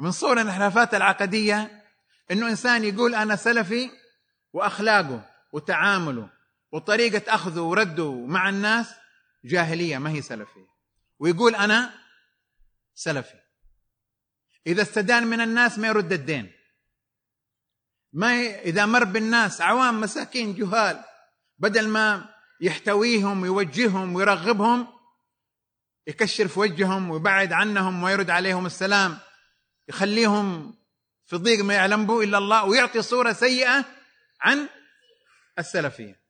من صور الانحرافات العقدية إنه إنسان يقول أنا سلفي وأخلاقه وتعامله وطريقة أخذه ورده مع الناس جاهلية ما هي سلفية. ويقول أنا سلفي. إذا استدان من الناس ما يرد الدين. ما ي... إذا مر بالناس عوام مساكين جهال بدل ما يحتويهم ويوجههم ويرغبهم يكشر في وجههم ويبعد عنهم ويرد عليهم السلام يخليهم في ضيق ما يعلم به إلا الله ويعطي صورة سيئة عن السلفية.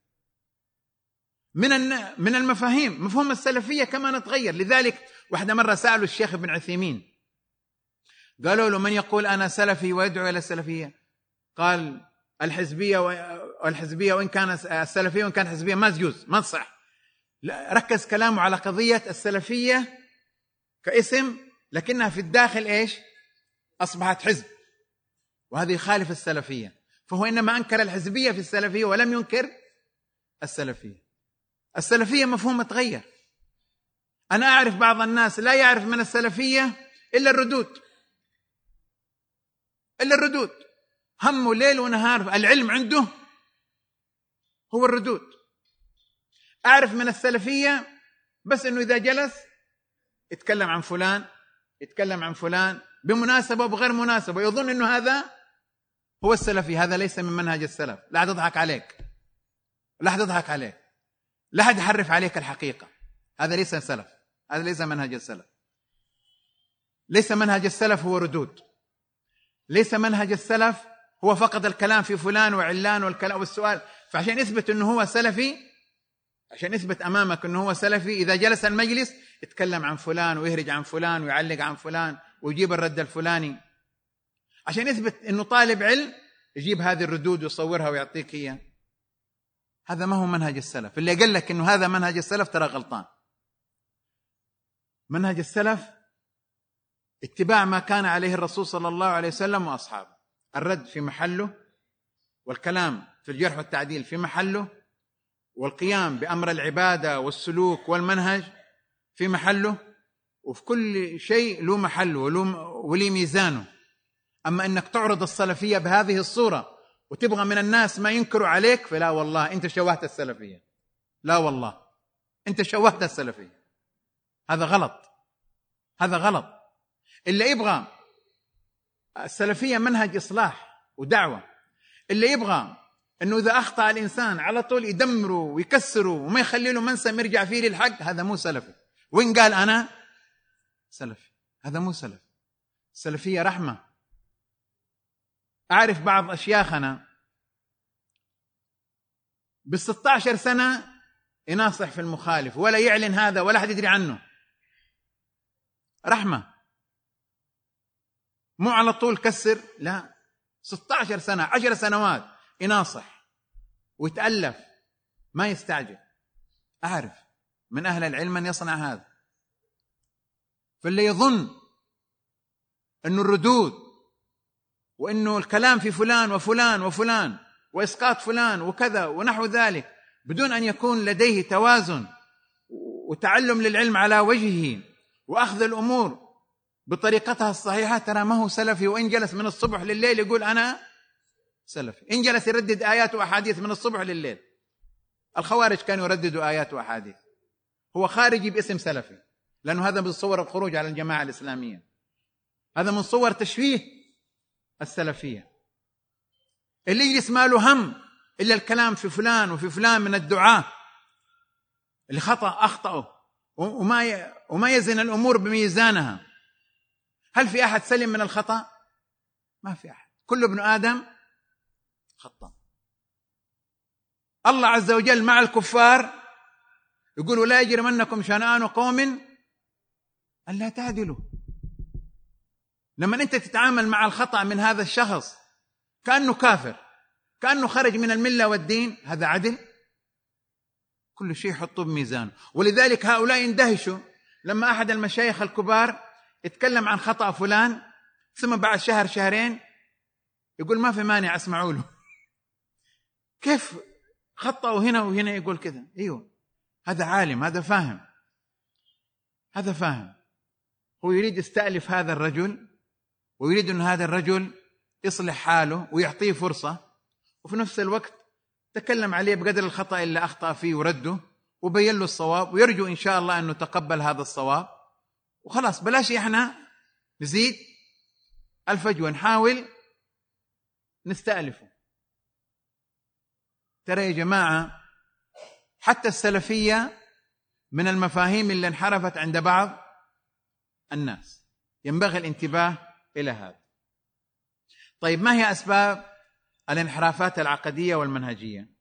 من من المفاهيم مفهوم السلفية كمان تغير لذلك واحدة مرة سألوا الشيخ ابن عثيمين. قالوا له من يقول أنا سلفي ويدعو إلى السلفية؟ قال الحزبية والحزبية وإن كان السلفية وإن كان حزبية ما تجوز ما تصح. ركز كلامه على قضية السلفية كاسم لكنها في الداخل إيش؟ أصبحت حزب. وهذا يخالف السلفية. فهو إنما أنكر الحزبية في السلفية ولم ينكر السلفية. السلفية مفهوم تغير أنا أعرف بعض الناس لا يعرف من السلفية إلا الردود. إلا الردود. همه ليل ونهار العلم عنده هو الردود. أعرف من السلفية بس إنه إذا جلس يتكلم عن فلان يتكلم عن فلان بمناسبة وبغير مناسبة. يظن إنه هذا هو السلفي. هذا ليس من منهج السلف. لا حد يضحك عليك. لا حد يضحك عليك. لا حد يحرف عليك الحقيقة. هذا ليس سلف. هذا ليس منهج السلف. ليس منهج السلف هو ردود. ليس منهج السلف هو فقط الكلام في فلان وعلان والكلام والسؤال. فعشان يثبت إنه هو سلفي عشان يثبت أمامك إنه هو سلفي إذا جلس المجلس يتكلم عن فلان ويهرج عن فلان ويعلق عن فلان. ويجيب الرد الفلاني. عشان يثبت إنه طالب علم يجيب هذه الردود ويصورها ويعطيك إياها. هذا ما هو منهج السلف. اللي قال لك إنه هذا منهج السلف ترى غلطان. منهج السلف اتباع ما كان عليه الرسول صلى الله عليه وسلم وأصحابه. الرد في محله والكلام في الجرح والتعديل في محله والقيام بأمر العبادة والسلوك والمنهج في محله وفي كل شيء له محله ولي ميزانه. أما إنك تعرض السلفية بهذه الصورة وتبغى من الناس ما ينكروا عليك فلا والله أنت شوهت السلفية. لا والله أنت شوهت السلفية. هذا غلط. هذا غلط. اللي يبغى السلفية منهج إصلاح ودعوة. اللي يبغى إنه إذا أخطأ الإنسان على طول يدمره ويكسره وما يخلي له منسم يرجع فيه للحق هذا مو سلفي. وين قال أنا؟ سلفي. هذا مو سلف السلفيه رحمة. أعرف بعض أشياخنا بال 16 سنة يناصح في المخالف ولا يعلن هذا ولا حد يدري عنه. رحمة. مو على طول كسر لا. 16 سنة 10 سنوات يناصح ويتألف ما يستعجل. أعرف. من أهل العلم من يصنع هذا. فاللي يظن إنه الردود وإنه الكلام في فلان وفلان وفلان وإسقاط فلان وكذا ونحو ذلك بدون أن يكون لديه توازن وتعلم للعلم على وجهه وأخذ الأمور بطريقتها الصحيحة. ترى ما هو سلفي وإن جلس من الصبح لليل يقول أنا سلفي. إن جلس يردد آيات وأحاديث من الصبح لليل. الخوارج كانوا يرددوا آيات وأحاديث. هو خارجي باسم سلفي. لأنه هذا من صور الخروج على الجماعة الإسلامية. هذا من صور تشويه السلفية. اللي يجلس ما له هم إلا الكلام في فلان وفي فلان من الدعاة. اللي خطأ اخطاوا وما وما يزن الأمور بميزانها. هل في أحد سلم من الخطأ؟ ما في أحد. كل ابن آدم خطأ. الله عز وجل مع الكفار يقول ولا يجرمنكم شنآن قوم ألا تعدلوا. لما أنت تتعامل مع الخطأ من هذا الشخص كأنه كافر كأنه خرج من الملة والدين هذا عدل؟ كل شيء حطوه بميزان ولذلك هؤلاء يندهشوا لما أحد المشايخ الكبار يتكلم عن خطأ فلان ثم بعد شهر شهرين يقول ما في مانع أسمعوا له. كيف خطأوا هنا وهنا يقول كذا؟ أيوه هذا عالم هذا فاهم. هذا فاهم. هو يريد يستألف هذا الرجل ويريد أن هذا الرجل يصلح حاله ويعطيه فرصة وفي نفس الوقت تكلم عليه بقدر الخطأ اللي أخطأ فيه ورده وبين له الصواب ويرجو إن شاء الله أنه تقبل هذا الصواب. وخلاص بلاش إحنا نزيد الفجوة نحاول نستألفه. ترى يا جماعة حتى السلفية من المفاهيم اللي انحرفت عند بعض الناس. ينبغي الانتباه إلى هذا. طيب ما هي أسباب الانحرافات العقدية والمنهجية؟